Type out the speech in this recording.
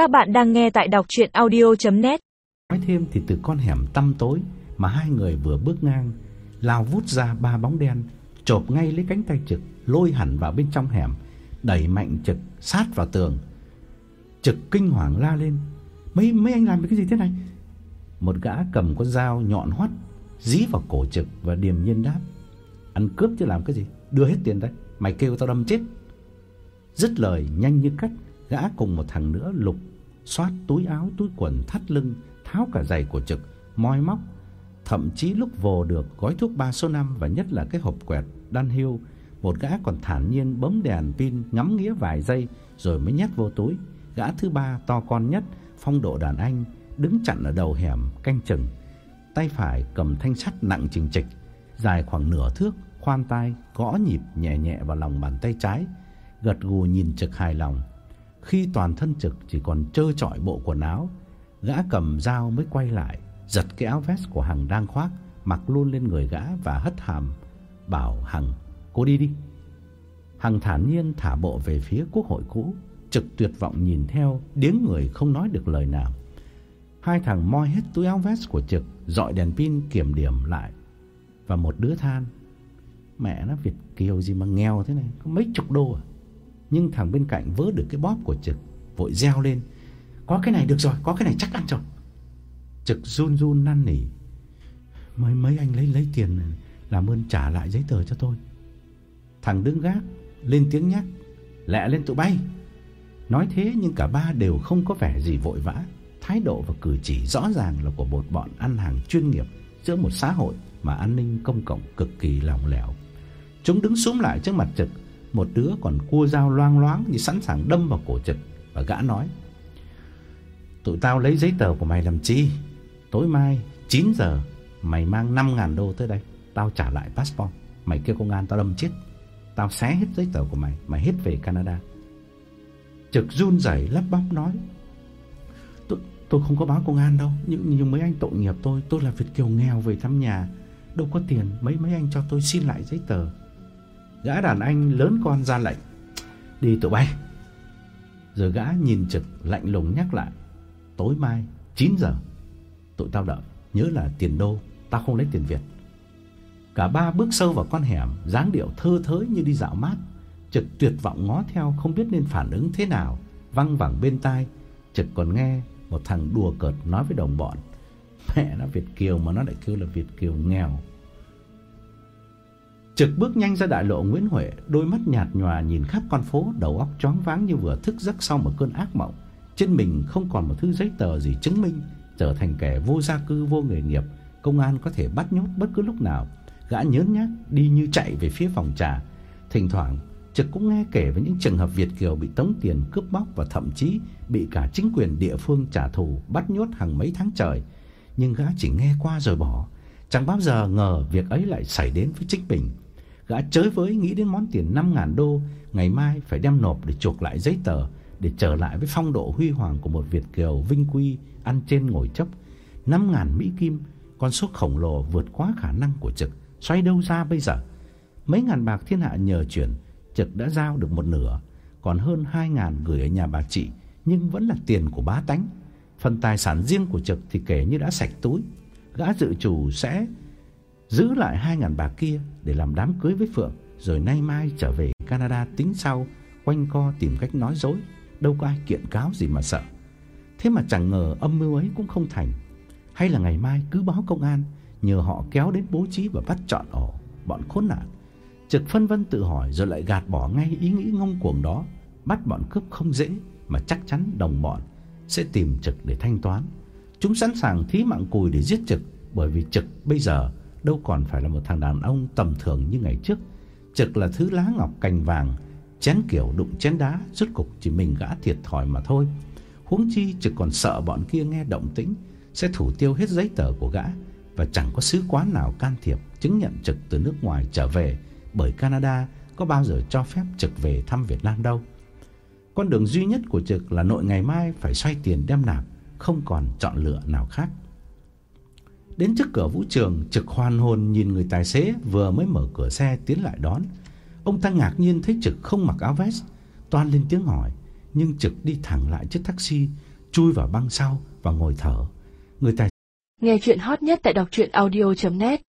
Các bạn đang nghe tại đọc audio net Nói thêm thì từ con hẻm tăm tối mà hai người vừa bước ngang, lao vút ra ba bóng đen, chộp ngay lấy cánh tay Trực, lôi hẳn vào bên trong hẻm, đẩy mạnh Trực sát vào tường. Trực kinh hoàng la lên: "Mấy mấy anh làm cái gì thế này?" Một gã cầm con dao nhọn hoắt dí vào cổ Trực và điềm nhiên đáp: "Ăn cướp chứ làm cái gì, đưa hết tiền đây, mày kêu tao đâm chết." Dứt lời nhanh như cắt, gã cùng một thằng nữa lục xoát túi áo, túi quần, thắt lưng, tháo cả giày của Trực, moi móc, thậm chí lúc vồ được gói thuốc 3 số 5 và nhất là cái hộp quẹt đan hiu, một gã còn thản nhiên bấm đèn pin ngắm nghía vài giây rồi mới nhét vô túi. Gã thứ ba to con nhất, phong độ đàn anh, đứng chặn ở đầu hẻm canh chừng, tay phải cầm thanh sắt nặng chình trịch dài khoảng nửa thước, khoan tay gõ nhịp nhẹ nhẹ vào lòng bàn tay trái, gật gù nhìn Trực hài lòng. Khi toàn thân Trực chỉ còn trơ trọi bộ quần áo, gã cầm dao mới quay lại, giật cái áo vest của Hằng đang khoác, mặc luôn lên người gã và hất hàm bảo Hằng, "Cô đi đi." Hằng thản nhiên thả bộ về phía quốc hội cũ, Trực tuyệt vọng nhìn theo, điếng người không nói được lời nào. Hai thằng moi hết túi áo vest của Trực, dọi đèn pin kiểm điểm lại. Và một đứa than, mẹ nó Việt kiều gì mà nghèo thế này, có mấy chục đô à. Nhưng thằng bên cạnh vớ được cái bóp của Trực, vội reo lên, có cái này được rồi, có cái này chắc ăn rồi. Trực run run năn nỉ, mấy mấy anh lấy lấy tiền làm ơn trả lại giấy tờ cho tôi. Thằng đứng gác lên tiếng nhắc, lẹ lên tụi bay. Nói thế nhưng cả ba đều không có vẻ gì vội vã, thái độ và cử chỉ rõ ràng là của một bọn ăn hàng chuyên nghiệp giữa một xã hội mà an ninh công cộng cực kỳ lỏng lẻo. Chúng đứng súm lại trước mặt Trực, một đứa còn cua dao loang loáng như sẵn sàng đâm vào cổ Trực và gã nói: "Tụi tao lấy giấy tờ của mày làm chi? Tối mai 9 giờ mày mang 5000 đô tới đây, tao trả lại passport. Mày kêu công an tao đâm chết. Tao xé hết giấy tờ của mày, mày hết về Canada." Trực run rẩy lắp bắp nói: "Tôi tôi không có báo công an đâu, nhưng nhưng mấy anh tội nghiệp tôi, tôi là Việt kiều nghèo về thăm nhà, đâu có tiền, mấy mấy anh cho tôi xin lại giấy tờ." Gã đàn anh lớn con ra lệnh, "Đi tụi bay." Rồi gã nhìn Trực lạnh lùng nhắc lại, "Tối mai 9 giờ tụi tao đợi, nhớ là tiền đô, tao không lấy tiền Việt." Cả ba bước sâu vào con hẻm, dáng điệu thơ thới như đi dạo mát. Trực tuyệt vọng ngó theo không biết nên phản ứng thế nào, văng vẳng bên tai, Trực còn nghe một thằng đùa cợt nói với đồng bọn: "Mẹ nó Việt kiều mà nó lại kêu là Việt kiều nghèo." Trực bước nhanh ra đại lộ Nguyễn Huệ, đôi mắt nhạt nhòa nhìn khắp con phố, đầu óc choáng váng như vừa thức giấc sau một cơn ác mộng. Trên mình không còn một thứ giấy tờ gì chứng minh, trở thành kẻ vô gia cư vô nghề nghiệp, công an có thể bắt nhốt bất cứ lúc nào. Gã nhớn nhác đi như chạy về phía phòng trà. Thỉnh thoảng, Trực cũng nghe kể về những trường hợp Việt kiều bị tống tiền cướp bóc và thậm chí bị cả chính quyền địa phương trả thù bắt nhốt hàng mấy tháng trời. Nhưng gã chỉ nghe qua rồi bỏ, chẳng bao giờ ngờ việc ấy lại xảy đến với chính mình. Gã chới với nghĩ đến món tiền 5000 đô ngày mai phải đem nộp để chuộc lại giấy tờ để trở lại với phong độ huy hoàng của một Việt kiều vinh quy ăn trên ngồi chấp. 5000 Mỹ kim, con số khổng lồ vượt quá khả năng của Trực, xoay đâu ra bây giờ? Mấy ngàn bạc thiên hạ nhờ chuyển, Trực đã giao được một nửa, còn hơn 2000 gửi ở nhà bà chị nhưng vẫn là tiền của bá tánh. Phần tài sản riêng của Trực thì kể như đã sạch túi. Gã dự chủ sẽ giữ lại 2000 bạc kia để làm đám cưới với Phượng, rồi nay mai trở về Canada tính sau, quanh co tìm cách nói dối, đâu có ai kiện cáo gì mà sợ. Thế mà chẳng ngờ âm mưu ấy cũng không thành. Hay là ngày mai cứ báo công an, nhờ họ kéo đến bố trí và bắt trọn ổ bọn khốn nạn. Trực phân vân tự hỏi rồi lại gạt bỏ ngay ý nghĩ ngông cuồng đó, bắt bọn cướp không dễ mà chắc chắn đồng bọn sẽ tìm Trực để thanh toán. Chúng sẵn sàng thí mạng cùi để giết Trực bởi vì Trực bây giờ đâu còn phải là một thằng đàn ông tầm thường như ngày trước. Trực là thứ lá ngọc cành vàng, chén kiểu đụng chén đá, rốt cục chỉ mình gã thiệt thòi mà thôi. Huống chi Trực còn sợ bọn kia nghe động tĩnh sẽ thủ tiêu hết giấy tờ của gã và chẳng có sứ quán nào can thiệp chứng nhận Trực từ nước ngoài trở về bởi Canada có bao giờ cho phép Trực về thăm Việt Nam đâu. Con đường duy nhất của Trực là nội ngày mai phải xoay tiền đem nạp, không còn chọn lựa nào khác. Đến trước cửa vũ trường, Trực hoàn hồn nhìn người tài xế vừa mới mở cửa xe tiến lại đón. Ông ta ngạc nhiên thấy Trực không mặc áo vest, toan lên tiếng hỏi, nhưng Trực đi thẳng lại chiếc taxi chui vào băng sau và ngồi thở. Người tài Nghe chuyện hot nhất tại đọc truyện audio.net